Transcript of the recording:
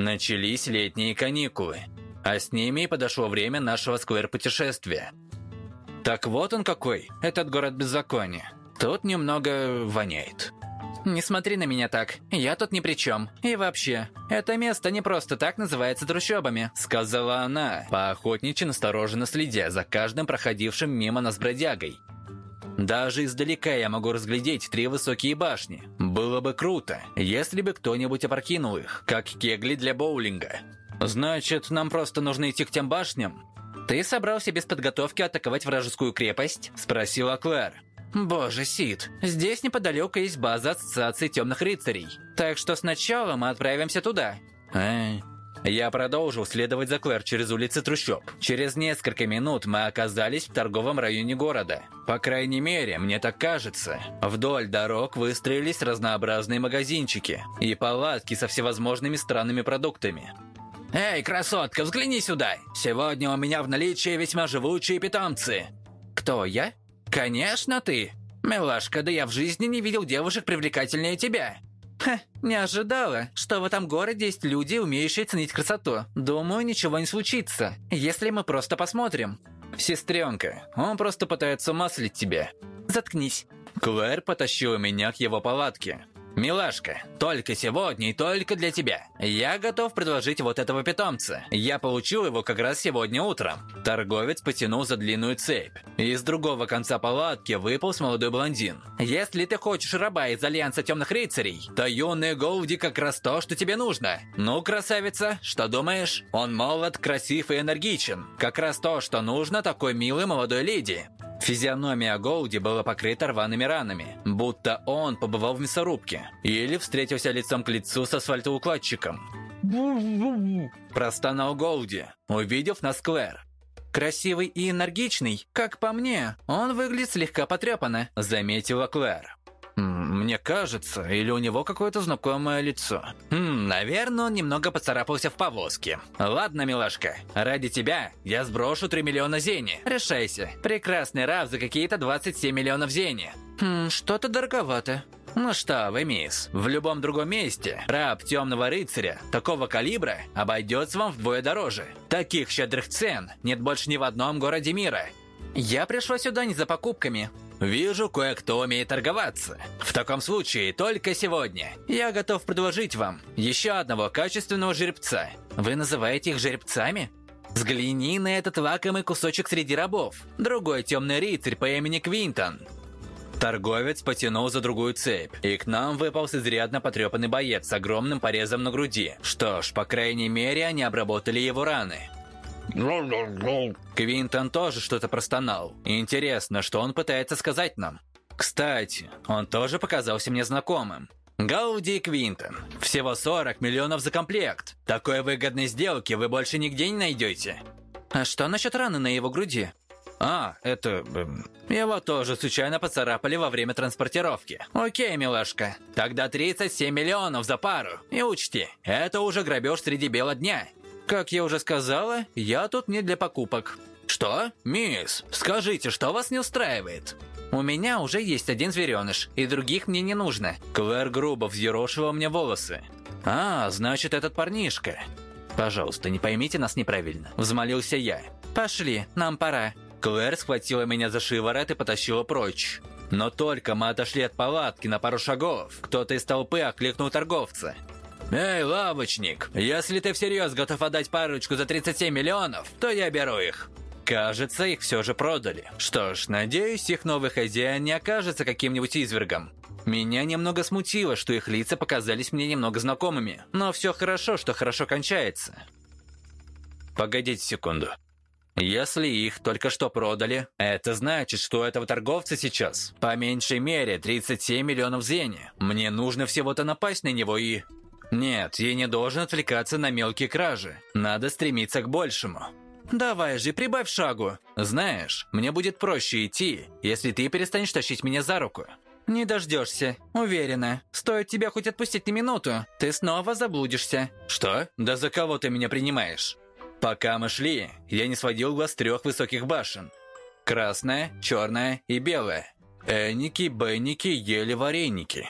Начались летние каникулы, а с ними и подошло время нашего сквер-путешествия. Так вот он какой, этот город беззакония. Тут немного воняет. Не смотри на меня так, я тут ни при чем. И вообще, это место не просто так называется трущобами. Сказала она, поохотничьи настороженно следя за каждым проходившим мимо нас бродягой. Даже издалека я могу разглядеть три высокие башни. Было бы круто, если бы кто-нибудь опрокинул их, как кегли для боулинга. Значит, нам просто нужно идти к тем башням? Ты собрался без подготовки атаковать вражескую крепость? Спросила Клэр. Боже, Сид, здесь неподалеку есть база Ассоциации Темных Рыцарей. Так что сначала мы отправимся туда. Э, я продолжил следовать за Клэр через улицы трущоб. Через несколько минут мы оказались в торговом районе города. По крайней мере, мне так кажется. Вдоль дорог выстроились разнообразные магазинчики и палатки со всевозможными странными продуктами. «Эй, красотка, взгляни сюда! Сегодня у меня в наличии весьма живучие питомцы!» «Кто, я?» «Конечно ты! Милашка, да я в жизни не видел девушек привлекательнее тебя!» Ха, не ожидала, что в этом городе есть люди, умеющие ценить красоту. Думаю, ничего не случится, если мы просто посмотрим. Сестренка, он просто пытается маслить тебя. Заткнись. Клэр потащила меня к его палатке. «Милашка, только сегодня и только для тебя. Я готов предложить вот этого питомца. Я получил его как раз сегодня утром». Торговец потянул за длинную цепь. Из другого конца палатки выполз молодой блондин. «Если ты хочешь раба из Альянса Темных Рыцарей, то юный Голди как раз то, что тебе нужно. Ну, красавица, что думаешь? Он молод, красив и энергичен. Как раз то, что нужно такой милой молодой леди». Физиономия Голди была покрыта рваными ранами, будто он побывал в мясорубке или встретился лицом к лицу с асфальтоукладчиком. Простонал Голди, увидев нас Клэр. «Красивый и энергичный, как по мне, он выглядит слегка потрепанно», заметила Клэр. Мне кажется, или у него какое-то знакомое лицо. Хм, наверное, он немного поцарапался в повозке. Ладно, милашка, ради тебя я сброшу 3 миллиона зени. Решайся. Прекрасный раб за какие-то 27 миллионов зени. Хм, что-то дороговато. Ну что вы, мисс, в любом другом месте раб темного рыцаря такого калибра обойдется вам вдвое дороже. Таких щедрых цен нет больше ни в одном городе мира. Я пришла сюда не за покупками. Вижу, кое-кто умеет торговаться. В таком случае, только сегодня. Я готов предложить вам еще одного качественного жеребца. Вы называете их жеребцами? Взгляни на этот лакомый кусочек среди рабов. Другой темный рыцарь по имени Квинтон. Торговец потянул за другую цепь, и к нам выполз изрядно потрепанный боец с огромным порезом на груди. Что ж, по крайней мере, они обработали его раны. Квинтон тоже что-то простонал. Интересно, что он пытается сказать нам. Кстати, он тоже показался мне знакомым. Гауди и Квинтон. Всего 40 миллионов за комплект. Такой выгодной сделки вы больше нигде не найдете. А что насчет раны на его груди? А, это... Эм, его тоже случайно поцарапали во время транспортировки. Окей, милашка. Тогда 37 миллионов за пару. И учти, это уже грабеж среди бела дня. Как я уже сказала, я тут не для покупок. Что? Мисс, скажите, что вас не устраивает? У меня уже есть один звереныш, и других мне не нужно. Клэр грубо взъерошила мне волосы. А, значит, этот парнишка. Пожалуйста, не поймите нас неправильно. Взмолился я. Пошли, нам пора. Клэр схватила меня за шиворот и потащила прочь. Но только мы отошли от палатки на пару шагов, кто-то из толпы окликнул торговца. «Эй, лавочник, если ты всерьез готов отдать парочку за 37 миллионов, то я беру их». Кажется, их все же продали. Что ж, надеюсь, их новый хозяин не окажется каким-нибудь извергом. Меня немного смутило, что их лица показались мне немного знакомыми. Но все хорошо, что хорошо кончается. Погодите секунду. Если их только что продали, это значит, что у этого торговца сейчас по меньшей мере 37 миллионов зени. Мне нужно всего-то напасть на него и... Нет, я не должен отвлекаться на мелкие кражи. Надо стремиться к большему. Давай же, прибавь шагу. Знаешь, мне будет проще идти, если ты перестанешь тащить меня за руку. Не дождешься, уверена. Стоит тебя хоть отпустить на минуту, ты снова заблудишься. Что? Да за кого ты меня принимаешь? Пока мы шли, я не сводил глаз трех высоких башен. Красная, черная и белая. Энники, бенники ели вареники.